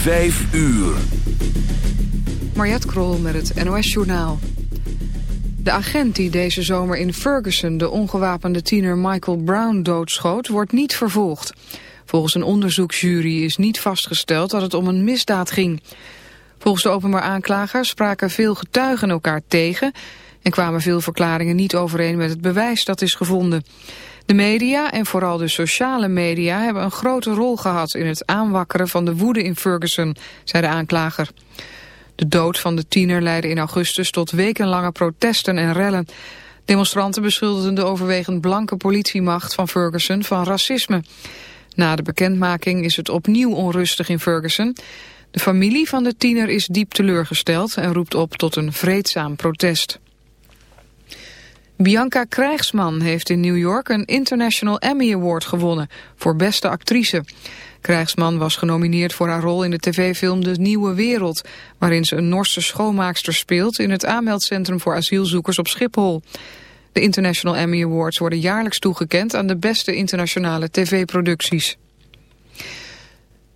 Vijf uur. Mariette Krol met het NOS Journaal. De agent die deze zomer in Ferguson de ongewapende tiener Michael Brown doodschoot, wordt niet vervolgd. Volgens een onderzoeksjury is niet vastgesteld dat het om een misdaad ging. Volgens de openbaar aanklager spraken veel getuigen elkaar tegen... en kwamen veel verklaringen niet overeen met het bewijs dat is gevonden. De media en vooral de sociale media hebben een grote rol gehad... in het aanwakkeren van de woede in Ferguson, zei de aanklager. De dood van de tiener leidde in augustus tot wekenlange protesten en rellen. Demonstranten beschuldigden de overwegend blanke politiemacht van Ferguson van racisme. Na de bekendmaking is het opnieuw onrustig in Ferguson. De familie van de tiener is diep teleurgesteld en roept op tot een vreedzaam protest. Bianca Krijgsman heeft in New York een International Emmy Award gewonnen voor beste actrice. Krijgsman was genomineerd voor haar rol in de tv-film De Nieuwe Wereld, waarin ze een Norse schoonmaakster speelt in het aanmeldcentrum voor asielzoekers op Schiphol. De International Emmy Awards worden jaarlijks toegekend aan de beste internationale tv-producties.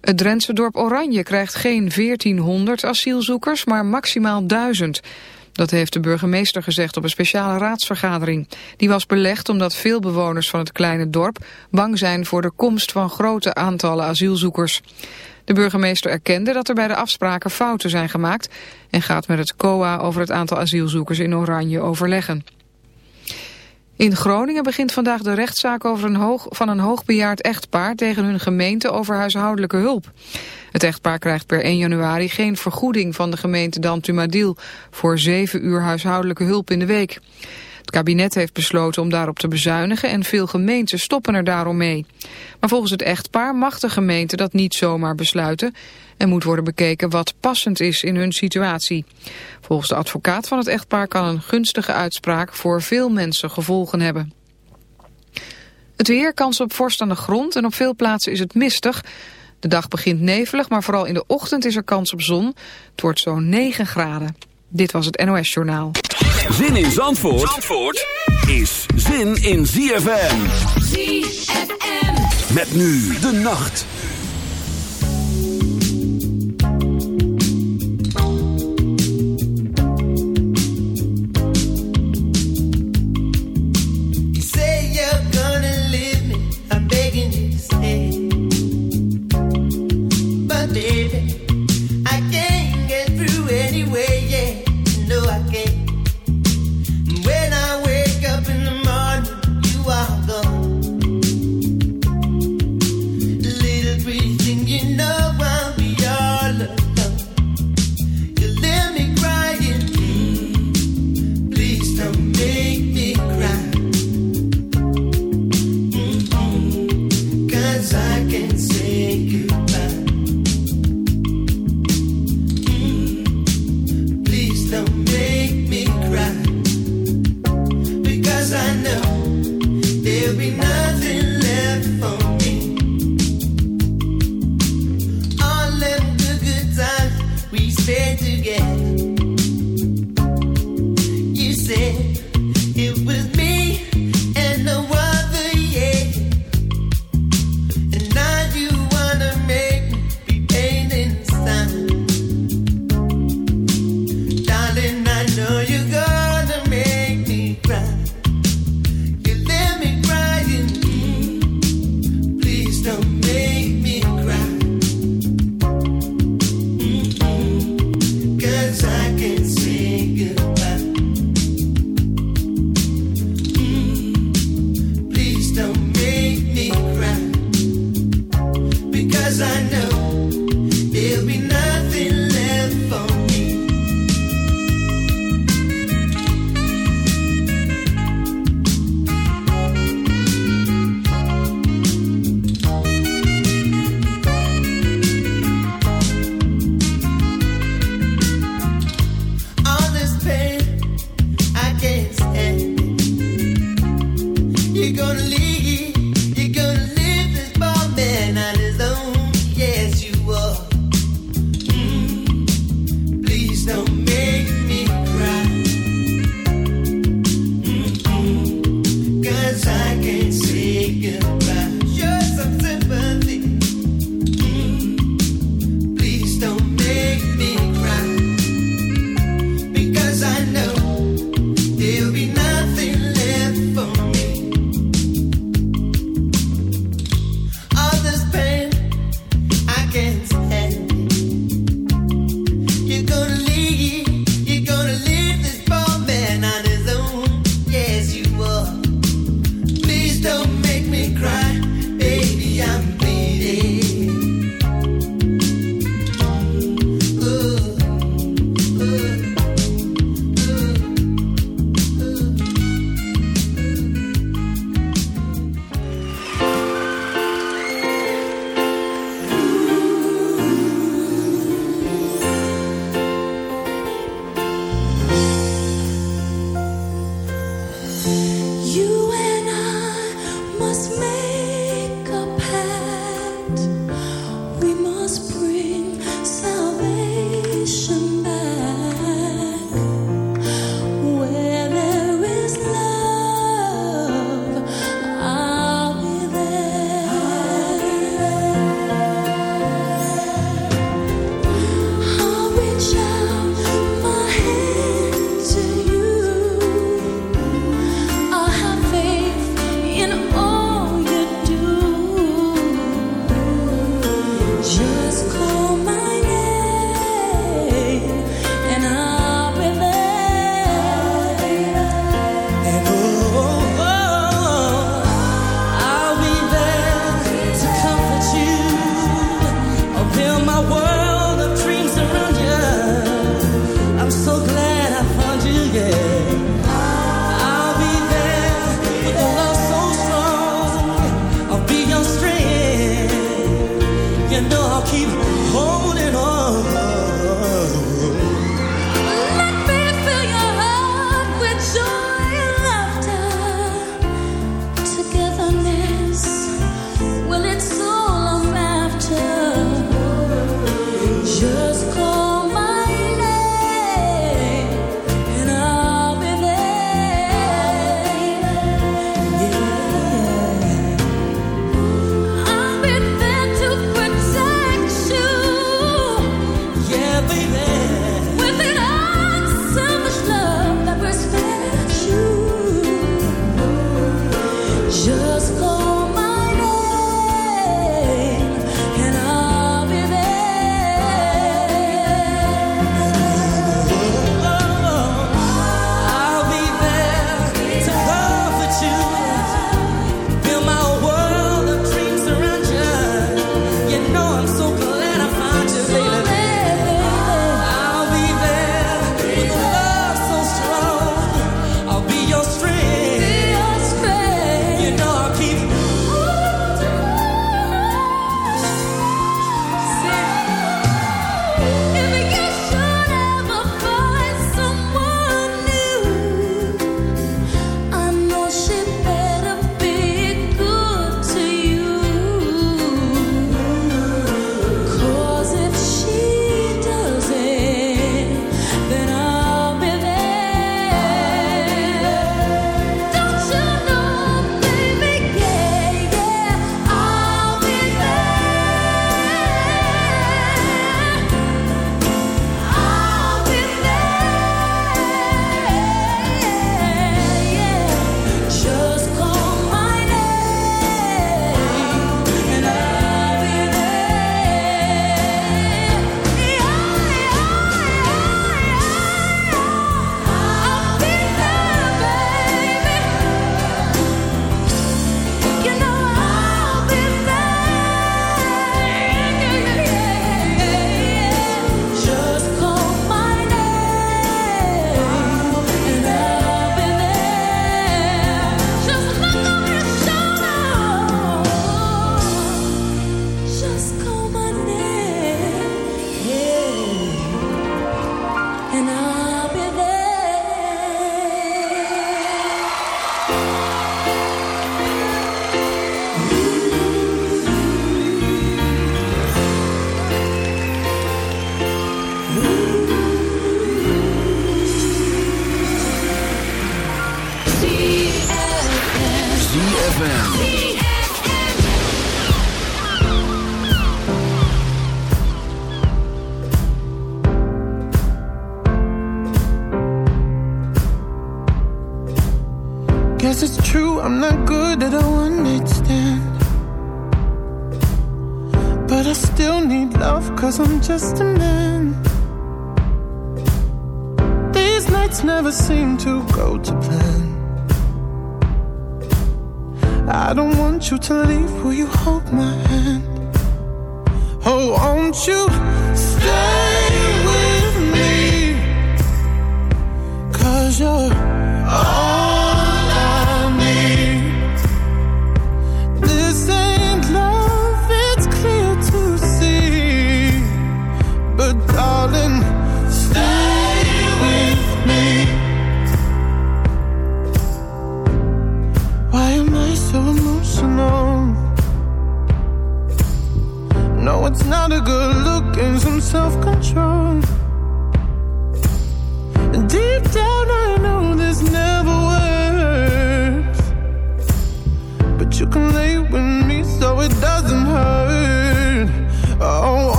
Het Drentse dorp Oranje krijgt geen 1400 asielzoekers, maar maximaal 1000. Dat heeft de burgemeester gezegd op een speciale raadsvergadering. Die was belegd omdat veel bewoners van het kleine dorp bang zijn voor de komst van grote aantallen asielzoekers. De burgemeester erkende dat er bij de afspraken fouten zijn gemaakt en gaat met het COA over het aantal asielzoekers in Oranje overleggen. In Groningen begint vandaag de rechtszaak over een hoog, van een hoogbejaard echtpaar tegen hun gemeente over huishoudelijke hulp. Het echtpaar krijgt per 1 januari geen vergoeding van de gemeente Dantumadil voor 7 uur huishoudelijke hulp in de week. Het kabinet heeft besloten om daarop te bezuinigen en veel gemeenten stoppen er daarom mee. Maar volgens het echtpaar mag de gemeente dat niet zomaar besluiten en moet worden bekeken wat passend is in hun situatie. Volgens de advocaat van het echtpaar kan een gunstige uitspraak voor veel mensen gevolgen hebben. Het weer, kans op vorst aan de grond en op veel plaatsen is het mistig. De dag begint nevelig, maar vooral in de ochtend is er kans op zon. Het wordt zo'n 9 graden. Dit was het NOS Journaal. Zin in Zandvoort, Zandvoort is zin in ZFM. ZFM. Met nu de nacht.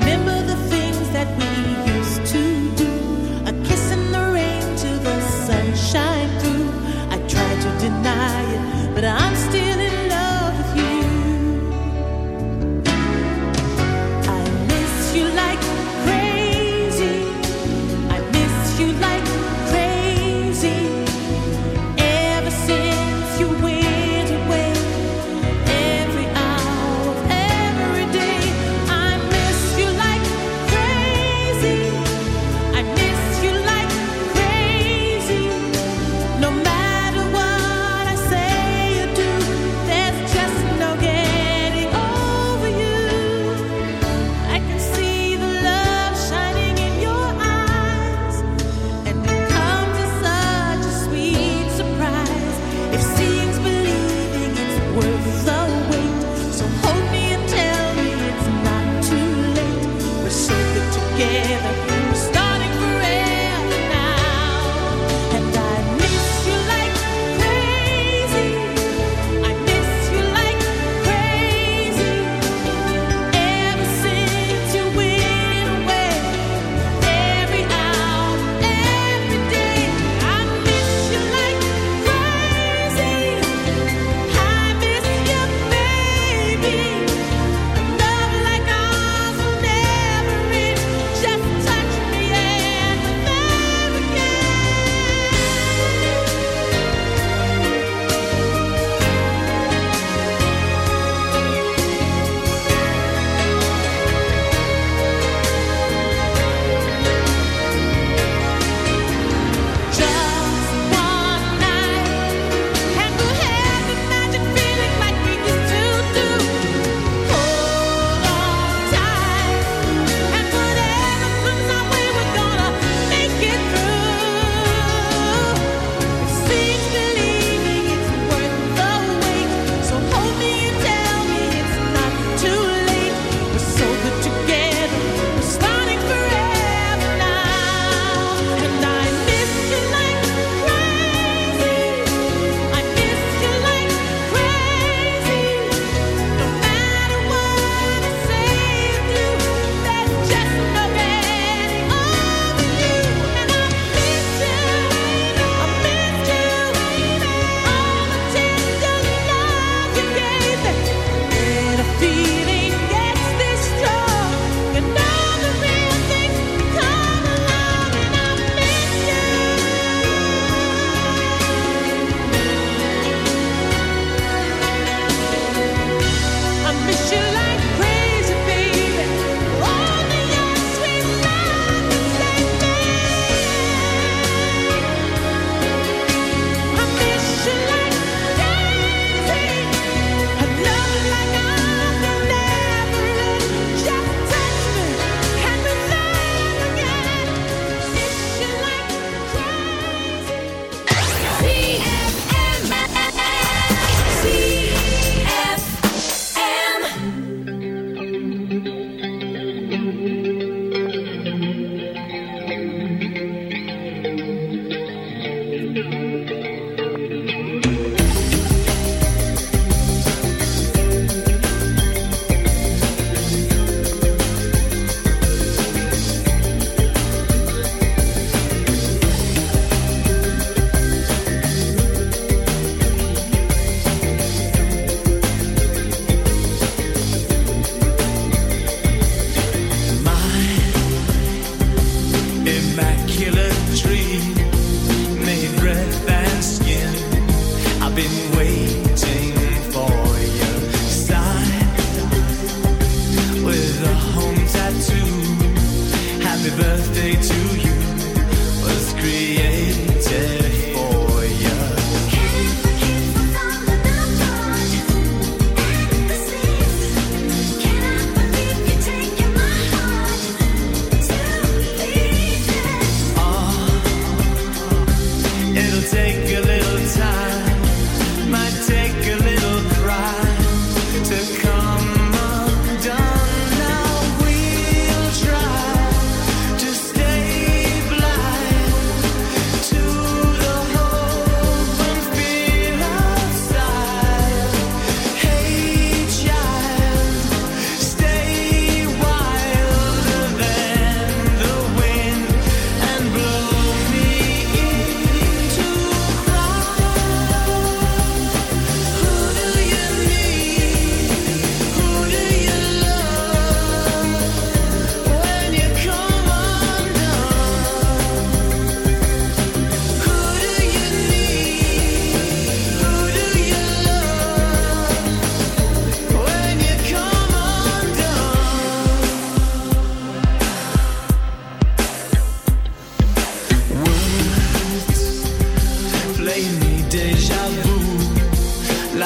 Remember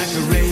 in a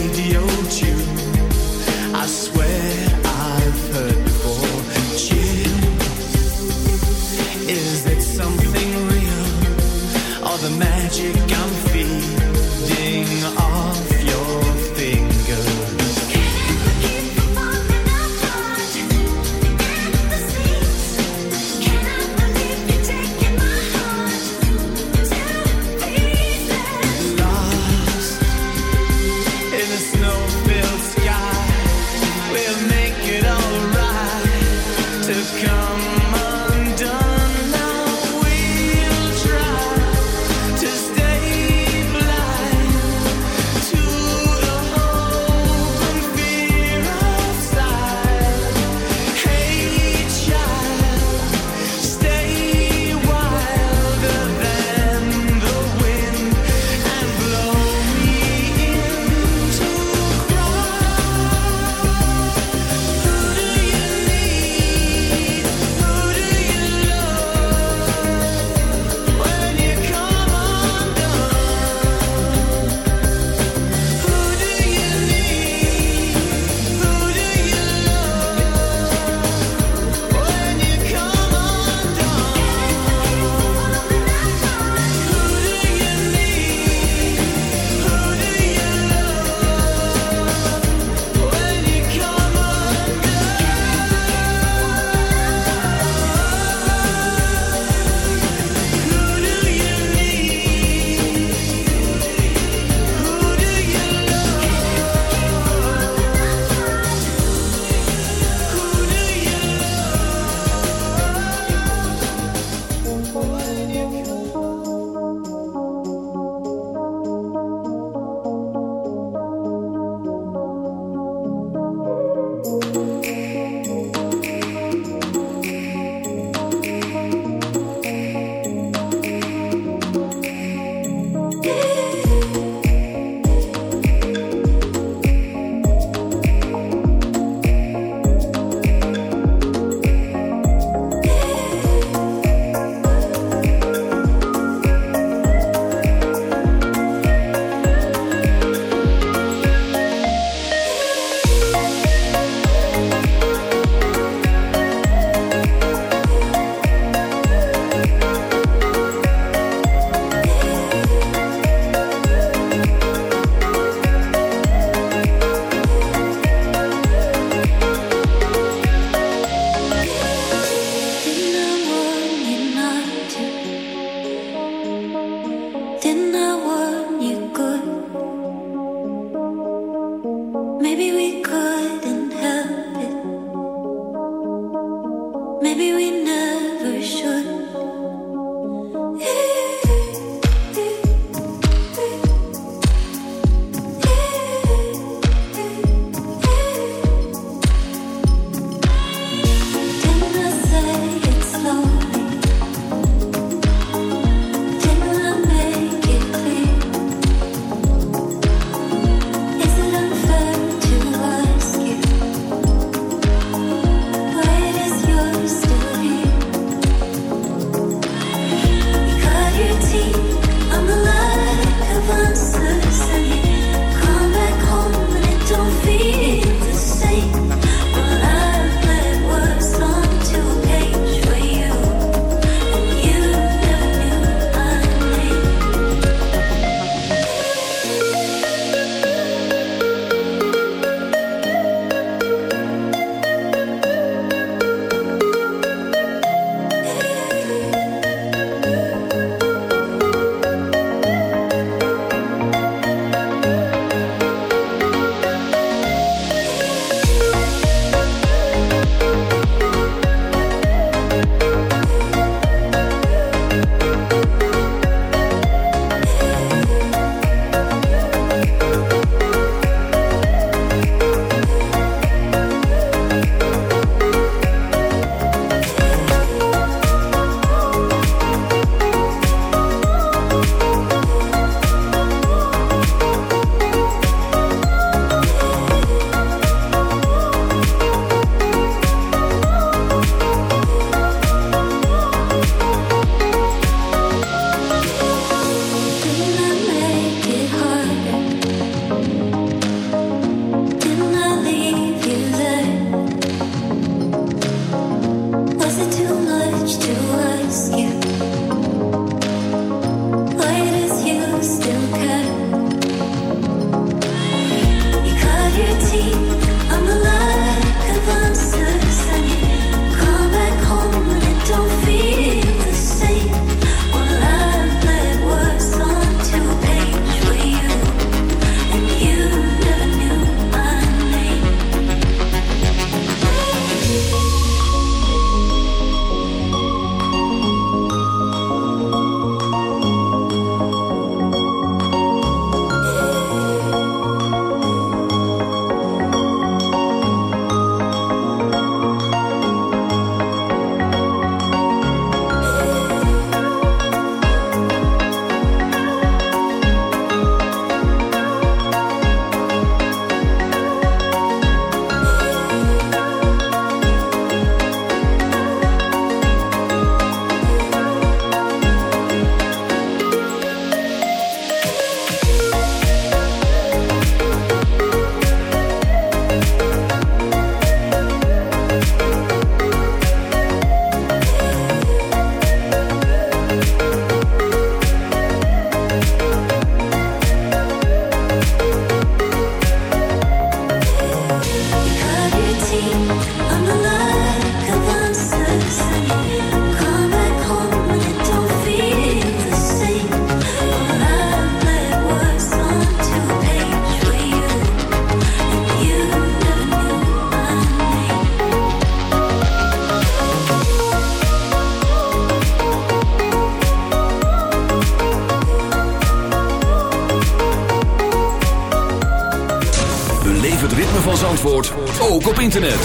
internet.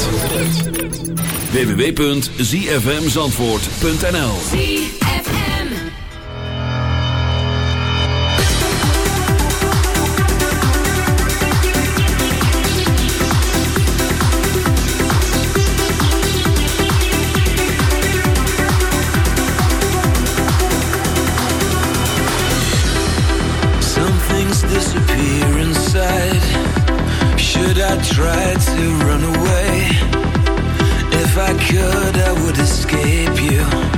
www.zfmzandvoort.nl Some things could, I try to run away. If I could, I would escape you.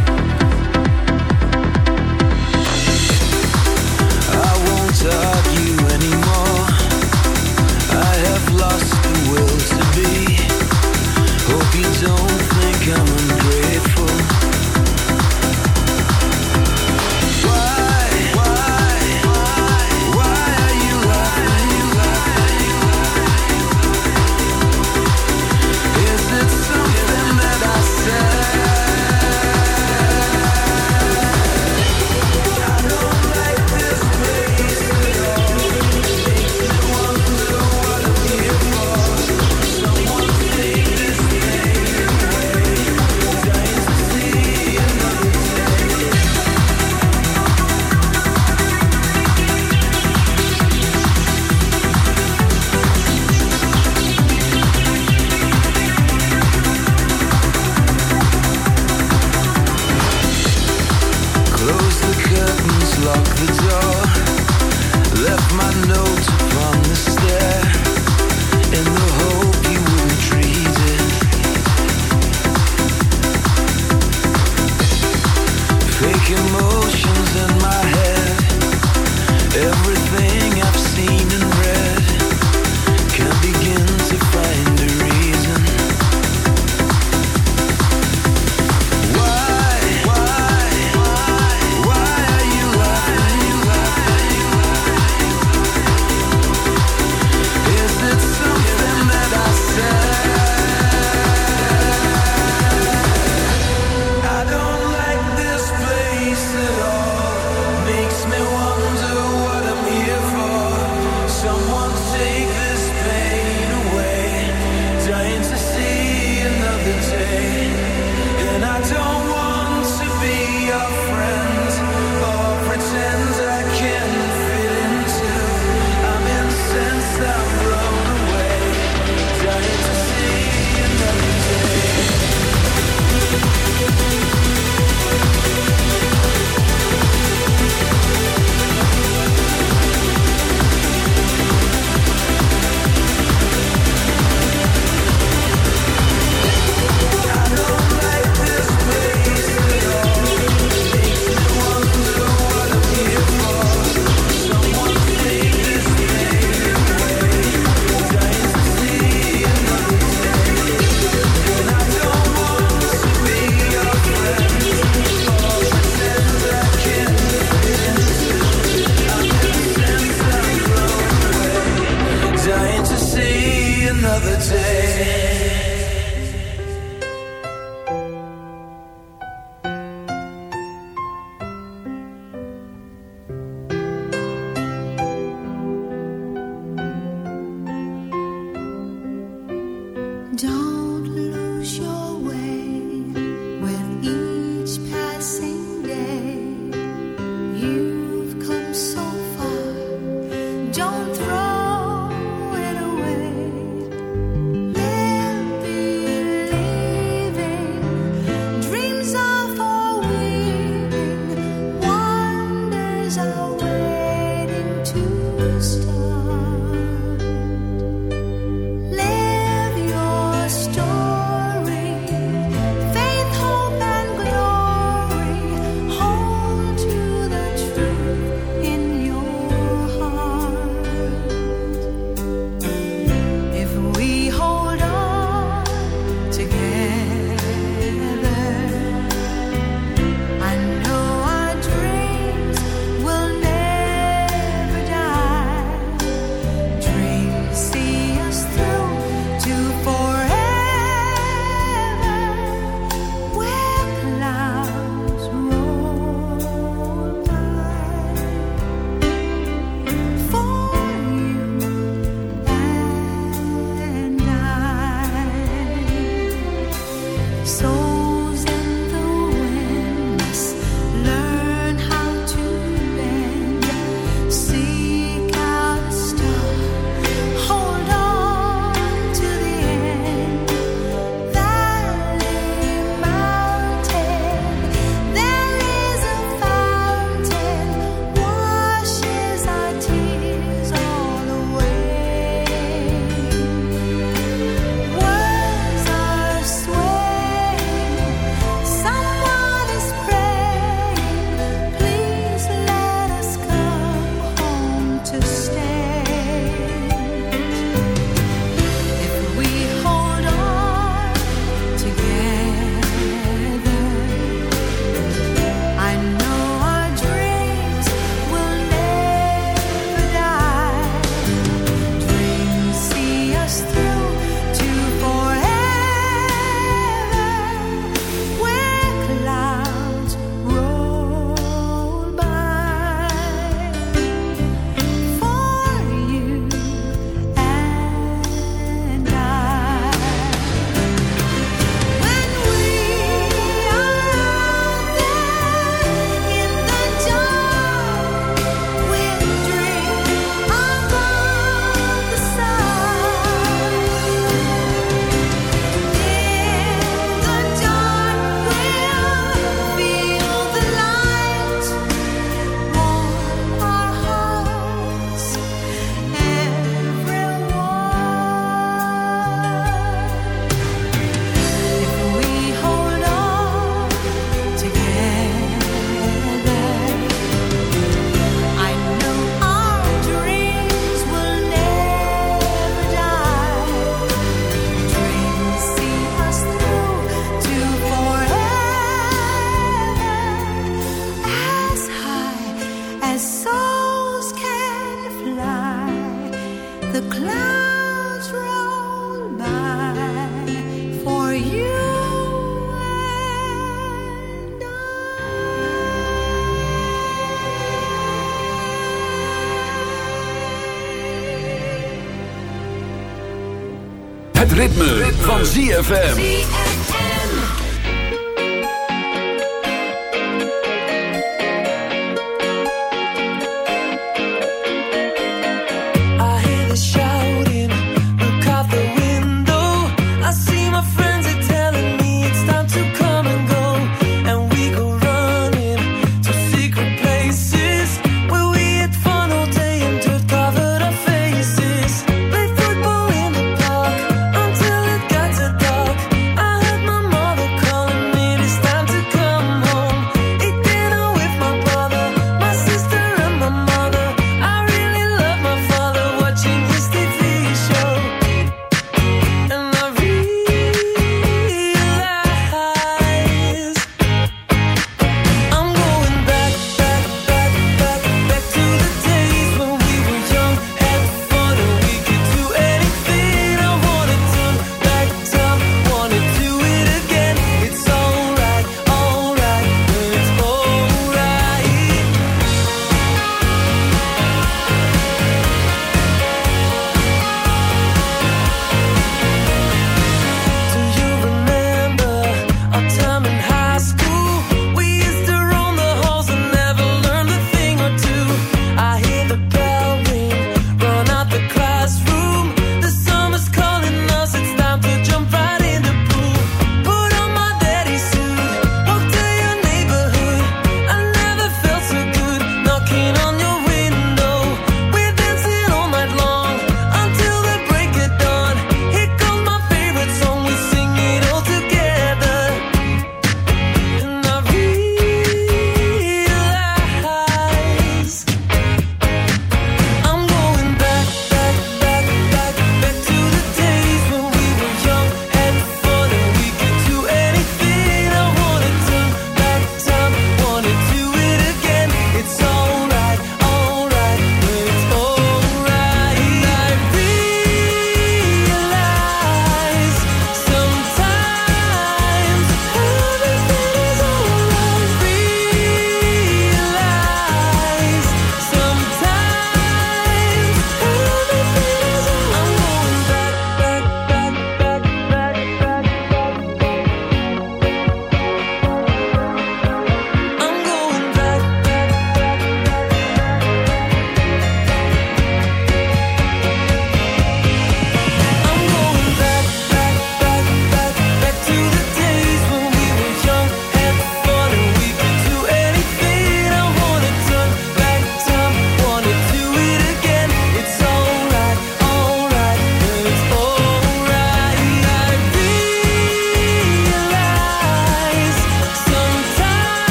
Van ZFM.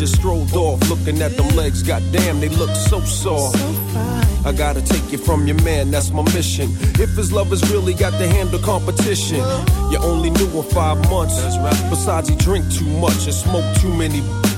You strolled off, looking at them legs. Goddamn, they look so soft. I gotta take you from your man, that's my mission. If his love lovers really got to handle competition, you only knew him five months. Besides, he drink too much and smoke too many.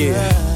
Yeah.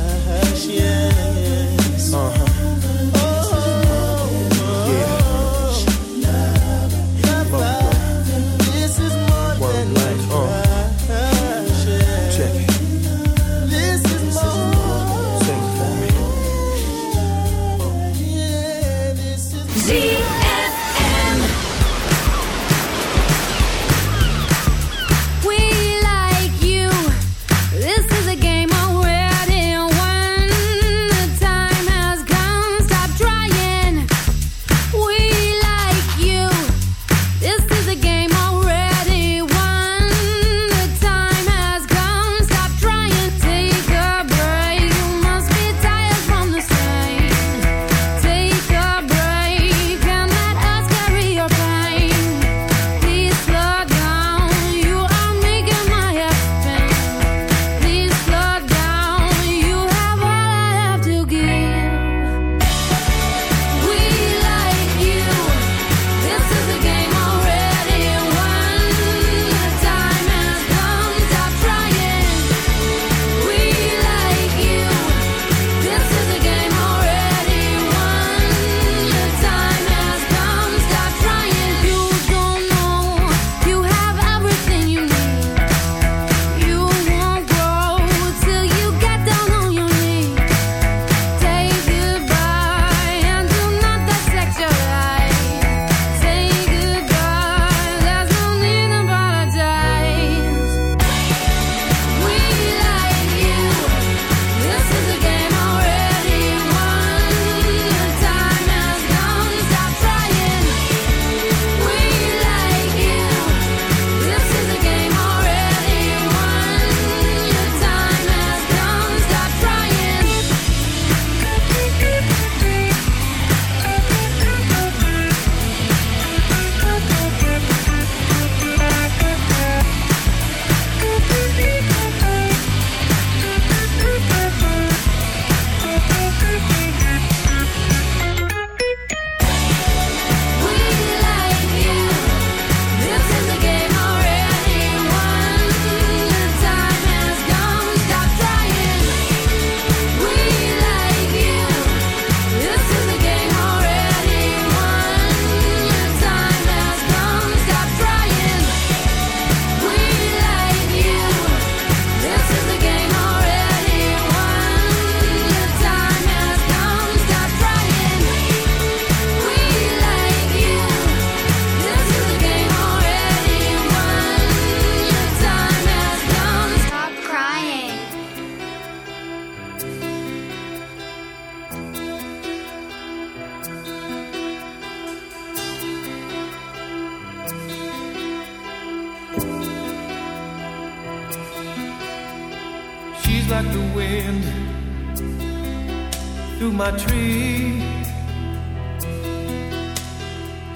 Tree.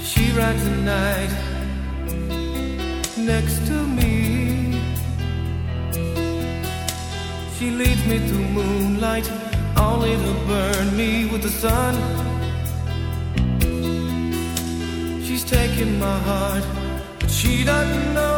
She rides the night next to me. She leads me through moonlight, only to burn me with the sun. She's taking my heart, but she doesn't know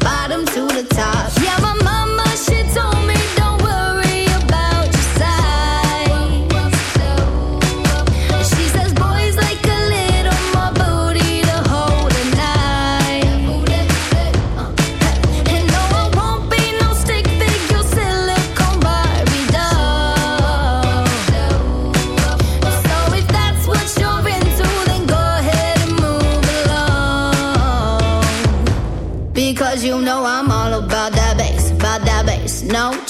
bottom to the